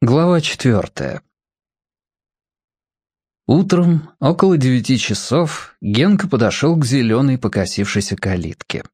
Глава четвертая. Утром, около девяти часов, Генка подошел к зеленой покосившейся калитке.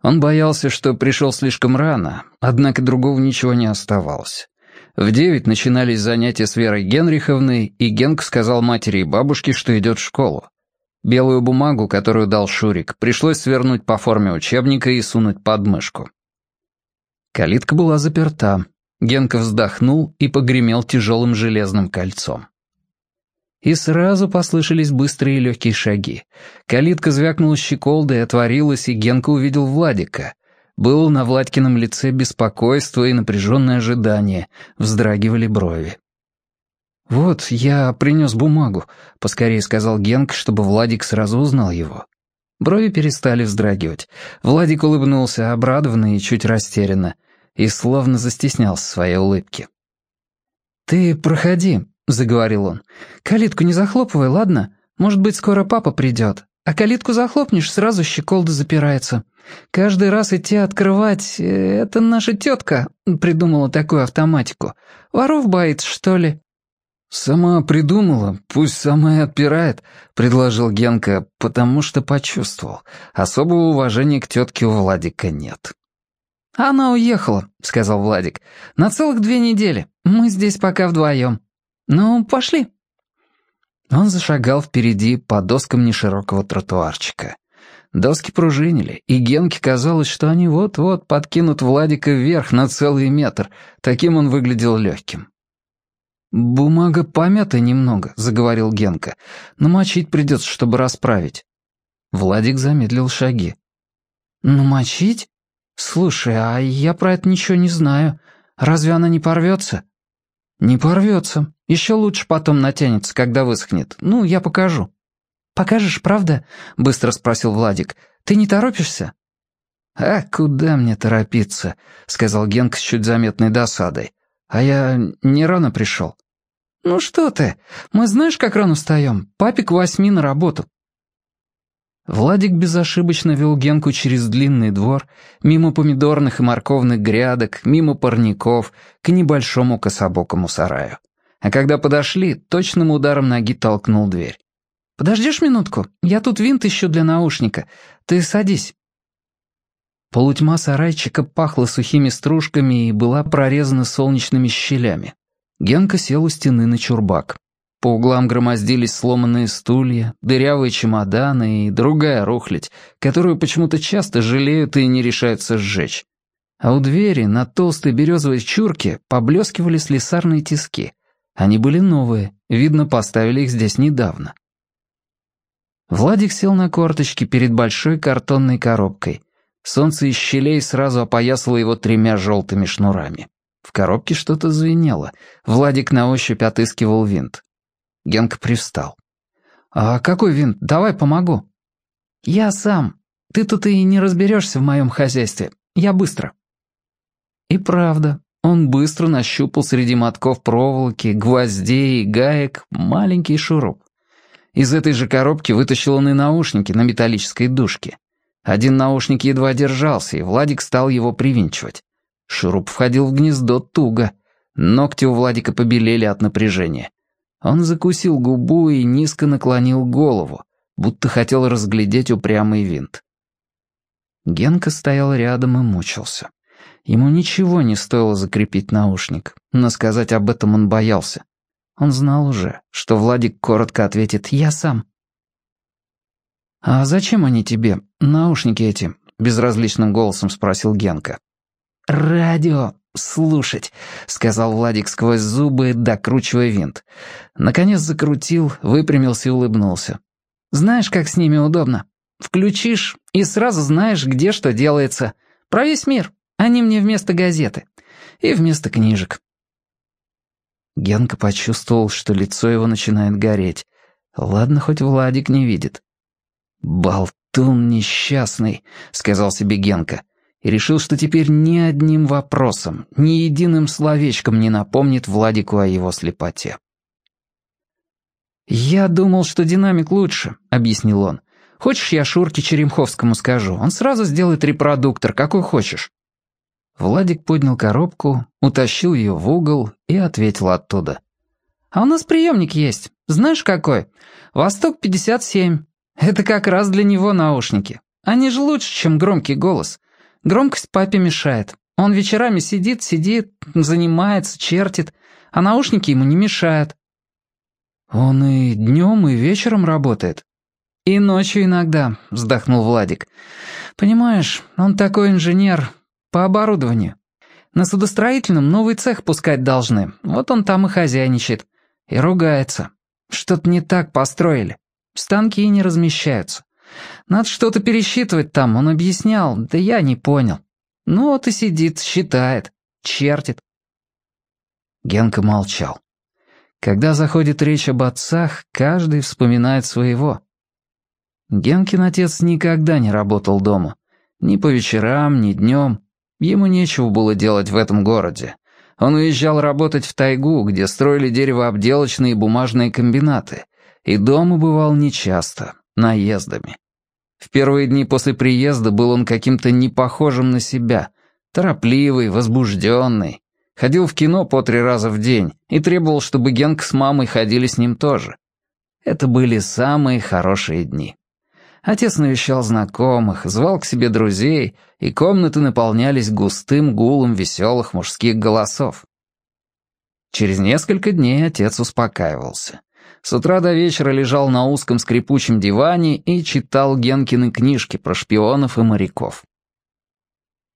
Он боялся, что пришел слишком рано, однако другого ничего не оставалось. В девять начинались занятия с Верой Генриховной, и Генка сказал матери и бабушке, что идет в школу. Белую бумагу, которую дал Шурик, пришлось свернуть по форме учебника и сунуть под мышку. Калитка была заперта, Генка вздохнул и погремел тяжелым железным кольцом. И сразу послышались быстрые легкие шаги. Калитка звякнула щеколдой, отворилась, и Генка увидел Владика. Был на Владькином лице беспокойство и напряженное ожидание, вздрагивали брови. «Вот, я принес бумагу», — поскорее сказал Генка, чтобы Владик сразу узнал его. Брови перестали вздрагивать. Владик улыбнулся, обрадованно и чуть растерянно и словно застеснялся своей улыбки. «Ты проходи», — заговорил он. «Калитку не захлопывай, ладно? Может быть, скоро папа придет. А калитку захлопнешь, сразу щеколда запирается. Каждый раз идти открывать... Э, это наша тетка придумала такую автоматику. Воров боится, что ли?» «Сама придумала, пусть сама и отпирает», — предложил Генка, потому что почувствовал. Особого уважения к тетке у Владика нет. «Она уехала», — сказал Владик. «На целых две недели. Мы здесь пока вдвоем. Ну, пошли». Он зашагал впереди по доскам неширокого тротуарчика. Доски пружинили, и Генке казалось, что они вот-вот подкинут Владика вверх на целый метр. Таким он выглядел легким. «Бумага помята немного», — заговорил Генка. «Намочить придется, чтобы расправить». Владик замедлил шаги. «Намочить? «Слушай, а я про это ничего не знаю. Разве она не порвется?» «Не порвется. Еще лучше потом натянется, когда высохнет. Ну, я покажу». «Покажешь, правда?» — быстро спросил Владик. «Ты не торопишься?» «А куда мне торопиться?» — сказал Генка с чуть заметной досадой. «А я не рано пришел». «Ну что ты? Мы знаешь, как рано встаем? Папик восьми на работу. Владик безошибочно вел Генку через длинный двор, мимо помидорных и морковных грядок, мимо парников, к небольшому кособокому сараю. А когда подошли, точным ударом ноги толкнул дверь. «Подождешь минутку? Я тут винт ищу для наушника. Ты садись». Полутьма сарайчика пахла сухими стружками и была прорезана солнечными щелями. Генка сел у стены на чурбак. По углам громоздились сломанные стулья, дырявые чемоданы и другая рухлядь, которую почему-то часто жалеют и не решаются сжечь. А у двери на толстой березовой чурке поблескивали слесарные тиски. Они были новые, видно, поставили их здесь недавно. Владик сел на корточки перед большой картонной коробкой. Солнце из щелей сразу опоясало его тремя желтыми шнурами. В коробке что-то звенело. Владик на ощупь отыскивал винт. Генка привстал. «А какой винт? Давай помогу». «Я сам. Ты тут и не разберешься в моем хозяйстве. Я быстро». И правда, он быстро нащупал среди мотков проволоки, гвоздей и гаек маленький шуруп. Из этой же коробки вытащил он и наушники на металлической дужке. Один наушник едва держался, и Владик стал его привинчивать. Шуруп входил в гнездо туго. Ногти у Владика побелели от напряжения. Он закусил губу и низко наклонил голову, будто хотел разглядеть упрямый винт. Генка стоял рядом и мучился. Ему ничего не стоило закрепить наушник, но сказать об этом он боялся. Он знал уже, что Владик коротко ответит «Я сам». «А зачем они тебе, наушники эти?» — безразличным голосом спросил Генка. «Радио слушать», — сказал Владик сквозь зубы, докручивая винт. Наконец закрутил, выпрямился и улыбнулся. «Знаешь, как с ними удобно? Включишь и сразу знаешь, где что делается. Про весь мир. Они мне вместо газеты. И вместо книжек». Генка почувствовал, что лицо его начинает гореть. Ладно, хоть Владик не видит. «Болтун несчастный», — сказал себе Генка и решил, что теперь ни одним вопросом, ни единым словечком не напомнит Владику о его слепоте. «Я думал, что динамик лучше», — объяснил он. «Хочешь, я Шурке Черемховскому скажу? Он сразу сделает репродуктор, какой хочешь». Владик поднял коробку, утащил ее в угол и ответил оттуда. «А у нас приемник есть. Знаешь какой? Восток-57. Это как раз для него наушники. Они же лучше, чем громкий голос. Громкость папе мешает. Он вечерами сидит, сидит, занимается, чертит, а наушники ему не мешают». «Он и днем, и вечером работает?» «И ночью иногда», — вздохнул Владик. «Понимаешь, он такой инженер по оборудованию. На судостроительном новый цех пускать должны, вот он там и хозяйничает. И ругается. Что-то не так построили. Станки не размещаются. Надо что-то пересчитывать там, он объяснял, да я не понял. Ну вот и сидит, считает, чертит». Генка молчал. Когда заходит речь об отцах, каждый вспоминает своего. Генкин отец никогда не работал дома. Ни по вечерам, ни днем. Ему нечего было делать в этом городе. Он уезжал работать в тайгу, где строили деревообделочные и бумажные комбинаты. И дома бывал нечасто, наездами. В первые дни после приезда был он каким-то не похожим на себя. Торопливый, возбужденный. Ходил в кино по три раза в день и требовал, чтобы Генка с мамой ходили с ним тоже. Это были самые хорошие дни. Отец навещал знакомых, звал к себе друзей, и комнаты наполнялись густым гулом веселых мужских голосов. Через несколько дней отец успокаивался. С утра до вечера лежал на узком скрипучем диване и читал Генкины книжки про шпионов и моряков.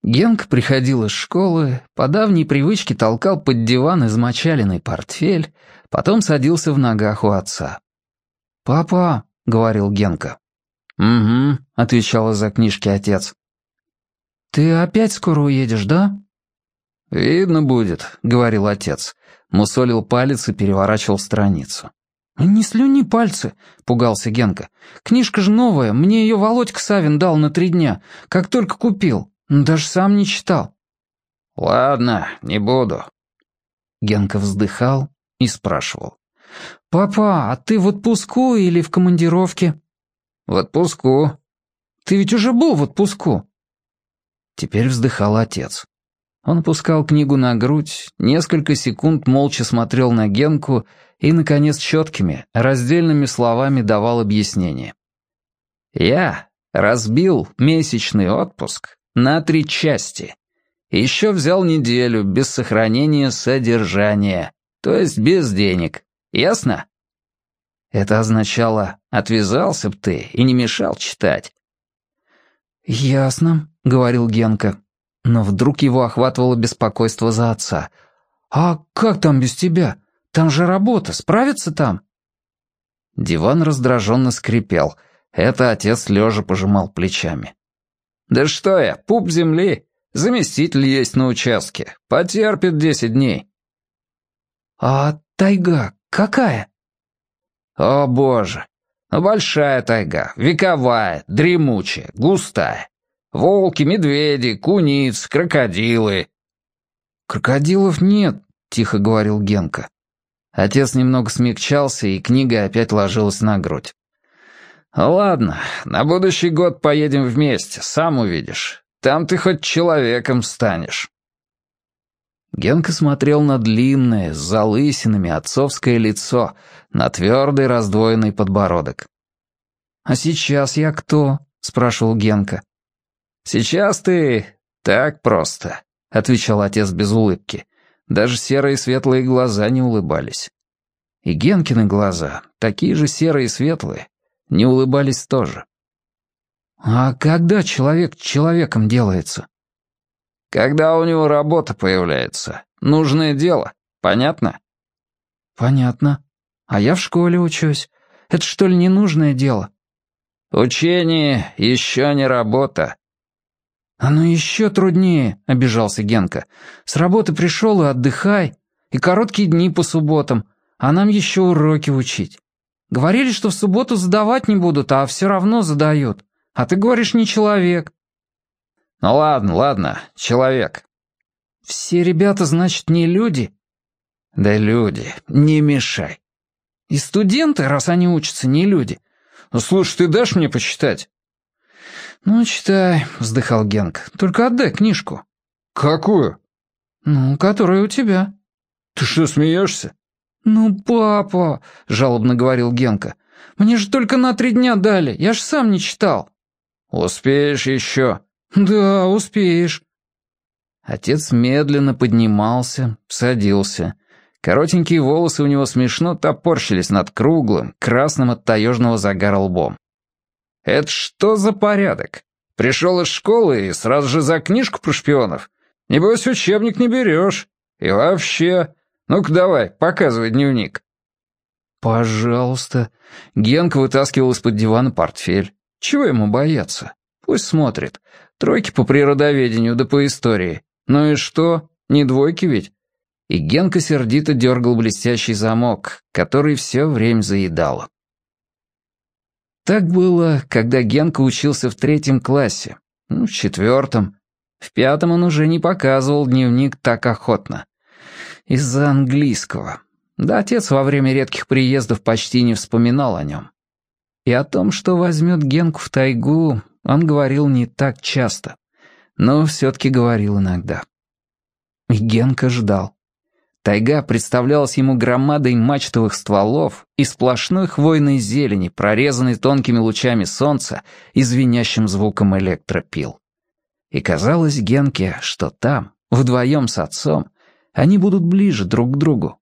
Генк приходил из школы, по давней привычке толкал под диван измочаленный портфель, потом садился в ногах у отца. «Папа», — говорил Генка, «Угу», — отвечал из-за книжки отец. «Ты опять скоро уедешь, да?» «Видно будет», — говорил отец. Мусолил палец и переворачивал страницу. «Не слюни пальцы», — пугался Генка. «Книжка же новая, мне ее Володька Савин дал на три дня, как только купил. Даже сам не читал». «Ладно, не буду». Генка вздыхал и спрашивал. «Папа, а ты в отпуску или в командировке?» «В отпуску». «Ты ведь уже был в отпуску». Теперь вздыхал отец. Он опускал книгу на грудь, несколько секунд молча смотрел на Генку и, наконец, четкими, раздельными словами давал объяснение. «Я разбил месячный отпуск на три части. Еще взял неделю без сохранения содержания, то есть без денег. Ясно?» Это означало «отвязался б ты и не мешал читать». «Ясно», — говорил Генка. Но вдруг его охватывало беспокойство за отца. «А как там без тебя? Там же работа, справится там?» Диван раздраженно скрипел. Это отец лежа пожимал плечами. «Да что я, пуп земли. Заместитель есть на участке. Потерпит десять дней». «А тайга какая?» О боже! Большая тайга, вековая, дремучая, густая. Волки, медведи, куниц, крокодилы. «Крокодилов нет», — тихо говорил Генка. Отец немного смягчался, и книга опять ложилась на грудь. «Ладно, на будущий год поедем вместе, сам увидишь. Там ты хоть человеком станешь». Генка смотрел на длинное, с залысинами отцовское лицо, на твердый раздвоенный подбородок. «А сейчас я кто?» — спрашивал Генка. «Сейчас ты так просто», — отвечал отец без улыбки. Даже серые светлые глаза не улыбались. И Генкины глаза, такие же серые и светлые, не улыбались тоже. «А когда человек человеком делается?» Когда у него работа появляется. Нужное дело. Понятно? Понятно. А я в школе учусь. Это что ли не нужное дело? Учение еще не работа. Оно еще труднее, обижался Генка. С работы пришел и отдыхай. И короткие дни по субботам. А нам еще уроки учить. Говорили, что в субботу задавать не будут, а все равно задают. А ты говоришь, не человек. Ну ладно, ладно, человек. Все ребята, значит, не люди? Да люди, не мешай. И студенты, раз они учатся, не люди. Ну, слушай, ты дашь мне почитать? Ну, читай, вздыхал Генк. Только отдай книжку. «Какую?» «Ну, которая у тебя». «Ты что, смеешься?» «Ну, папа», — жалобно говорил Генка, — «мне же только на три дня дали, я ж сам не читал». «Успеешь еще». «Да, успеешь». Отец медленно поднимался, садился. Коротенькие волосы у него смешно топорщились над круглым, красным от таежного загара лбом. «Это что за порядок? Пришел из школы и сразу же за книжку про шпионов? Небось, учебник не берешь. И вообще... Ну-ка давай, показывай дневник». «Пожалуйста». Генка вытаскивал из-под дивана портфель. Чего ему бояться? Пусть смотрит. Тройки по природоведению да по истории. Ну и что? Не двойки ведь? И Генка сердито дергал блестящий замок, который все время заедало. Так было, когда Генка учился в третьем классе, ну, в четвертом. В пятом он уже не показывал дневник так охотно. Из-за английского. Да отец во время редких приездов почти не вспоминал о нем. И о том, что возьмет Генку в тайгу, он говорил не так часто, но все-таки говорил иногда. И Генка ждал. Тайга представлялась ему громадой мачтовых стволов и сплошной хвойной зелени, прорезанной тонкими лучами солнца и звенящим звуком электропил. И казалось Генке, что там, вдвоем с отцом, они будут ближе друг к другу.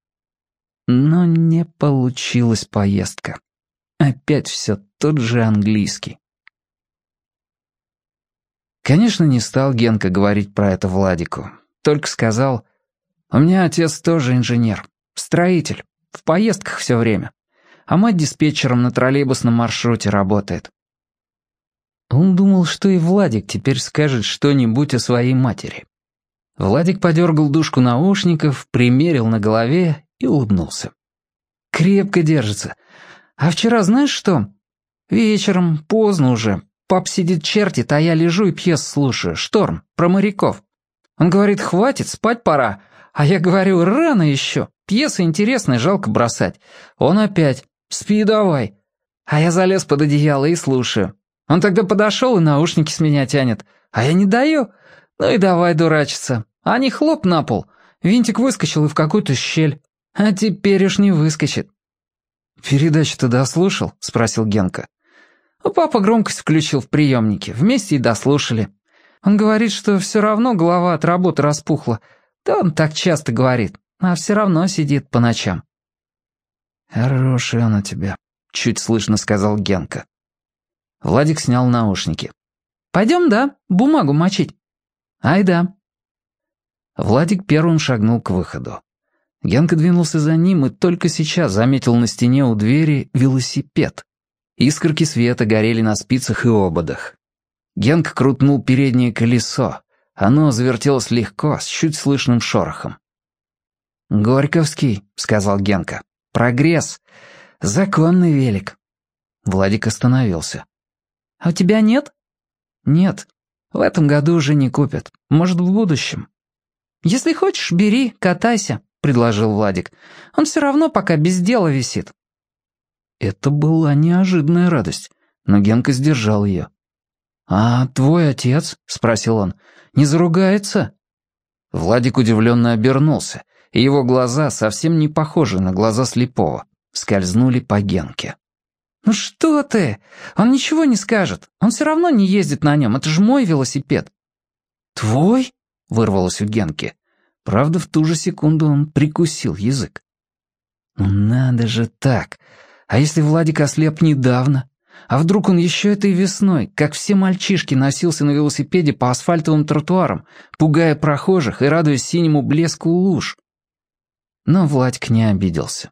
Но не получилась поездка. Опять все тот же английский. Конечно, не стал Генка говорить про это Владику. Только сказал, «У меня отец тоже инженер, строитель, в поездках все время, а мать диспетчером на троллейбусном маршруте работает». Он думал, что и Владик теперь скажет что-нибудь о своей матери. Владик подергал дужку наушников, примерил на голове и улыбнулся. «Крепко держится. А вчера знаешь что? Вечером, поздно уже, Пап сидит чертит, а я лежу и пьес слушаю. Шторм, про моряков. Он говорит, хватит, спать пора. А я говорю, рано еще. Пьеса интересная, жалко бросать. Он опять, спи давай. А я залез под одеяло и слушаю. Он тогда подошел и наушники с меня тянет. А я не даю. Ну и давай дурачиться. А не хлоп на пол. Винтик выскочил и в какую-то щель. А теперь уж не выскочит. «Передачу-то дослушал?» — спросил Генка. Папа громкость включил в приемнике, вместе и дослушали. Он говорит, что все равно голова от работы распухла. Да он так часто говорит, а все равно сидит по ночам. «Хороший он у тебя», — чуть слышно сказал Генка. Владик снял наушники. «Пойдем, да, бумагу мочить». «Ай да». Владик первым шагнул к выходу. Генка двинулся за ним и только сейчас заметил на стене у двери велосипед. Искорки света горели на спицах и ободах. Генк крутнул переднее колесо. Оно завертелось легко, с чуть слышным шорохом. «Горьковский», — сказал Генка. «Прогресс. Законный велик». Владик остановился. «А у тебя нет?» «Нет. В этом году уже не купят. Может, в будущем». «Если хочешь, бери, катайся», — предложил Владик. «Он все равно пока без дела висит. Это была неожиданная радость, но Генка сдержал ее. «А твой отец?» — спросил он. «Не заругается?» Владик удивленно обернулся, и его глаза, совсем не похожи на глаза слепого, скользнули по Генке. «Ну что ты? Он ничего не скажет. Он все равно не ездит на нем. Это же мой велосипед». «Твой?» — вырвалось у Генки. Правда, в ту же секунду он прикусил язык. «Ну надо же так! А если Владик ослеп недавно? А вдруг он еще этой весной, как все мальчишки, носился на велосипеде по асфальтовым тротуарам, пугая прохожих и радуясь синему блеску луж? Но Владик не обиделся.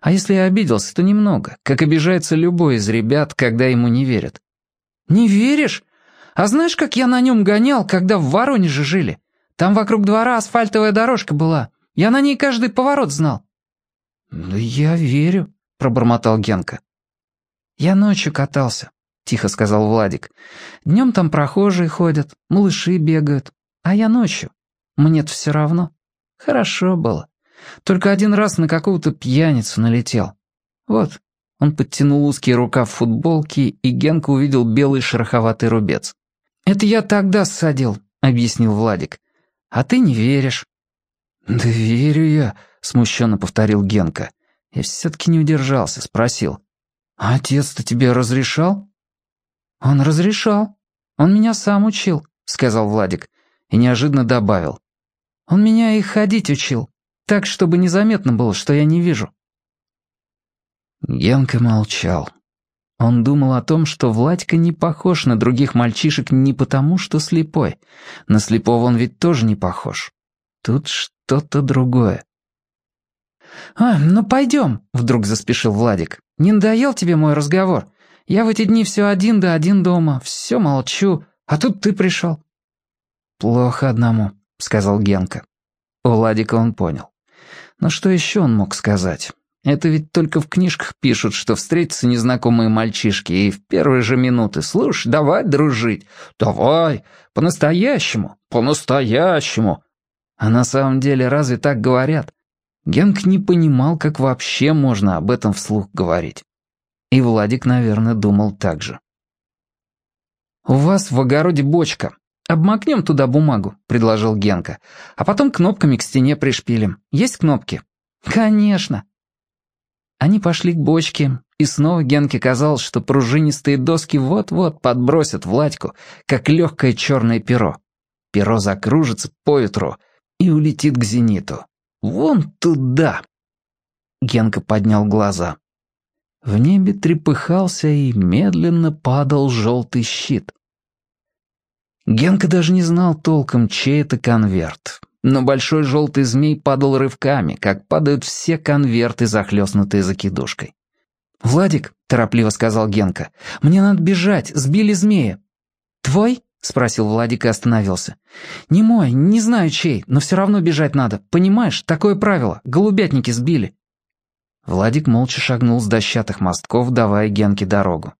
А если и обиделся, то немного, как обижается любой из ребят, когда ему не верят. «Не веришь? А знаешь, как я на нем гонял, когда в Воронеже жили? Там вокруг двора асфальтовая дорожка была. Я на ней каждый поворот знал». «Да я верю», пробормотал Генка. «Я ночью катался», — тихо сказал Владик. «Днем там прохожие ходят, малыши бегают, а я ночью. Мне-то все равно. Хорошо было. Только один раз на какого-то пьяницу налетел. Вот». Он подтянул узкий рукав футболки, и Генка увидел белый шероховатый рубец. «Это я тогда ссадил», — объяснил Владик. А ты не веришь». «Да верю я», — смущенно повторил Генка. Я все-таки не удержался, спросил. «А отец-то тебе разрешал?» «Он разрешал. Он меня сам учил», — сказал Владик. И неожиданно добавил. «Он меня и ходить учил, так, чтобы незаметно было, что я не вижу». Генка молчал. Он думал о том, что Владька не похож на других мальчишек не потому, что слепой. На слепого он ведь тоже не похож. Тут что-то другое. «А, ну пойдем», — вдруг заспешил Владик. «Не надоел тебе мой разговор? Я в эти дни все один да один дома, все молчу, а тут ты пришел». «Плохо одному», — сказал Генка. У Владика он понял. Но что еще он мог сказать? Это ведь только в книжках пишут, что встретятся незнакомые мальчишки, и в первые же минуты «Слушай, давай дружить, давай, по-настоящему, по-настоящему». А на самом деле разве так говорят? Генк не понимал, как вообще можно об этом вслух говорить. И Владик, наверное, думал так же. «У вас в огороде бочка. Обмакнем туда бумагу», — предложил Генка. «А потом кнопками к стене пришпилим. Есть кнопки?» «Конечно». Они пошли к бочке, и снова Генке казалось, что пружинистые доски вот-вот подбросят Владьку, как легкое черное перо. Перо закружится по ветру и улетит к зениту. Вон туда. Генка поднял глаза. В небе трепыхался и медленно падал желтый щит. Генка даже не знал толком, чей это конверт. Но большой желтый змей падал рывками, как падают все конверты, захлестнутые закидушкой. «Владик», — торопливо сказал Генка, — «мне надо бежать, сбили змея». «Твой?» — спросил Владик и остановился. «Не мой, не знаю чей, но все равно бежать надо. Понимаешь, такое правило. Голубятники сбили». Владик молча шагнул с дощатых мостков, давая Генке дорогу.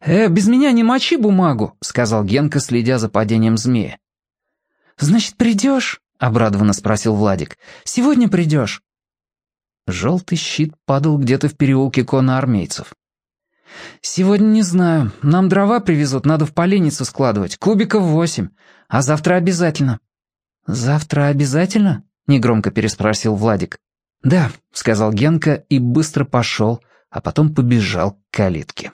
«Э, без меня не мочи бумагу», — сказал Генка, следя за падением змея. «Значит, придешь?» — обрадованно спросил Владик. «Сегодня придешь?» Желтый щит падал где-то в переулке конноармейцев. «Сегодня не знаю. Нам дрова привезут, надо в поленницу складывать. Кубиков восемь. А завтра обязательно». «Завтра обязательно?» — негромко переспросил Владик. «Да», — сказал Генка и быстро пошел, а потом побежал к калитке.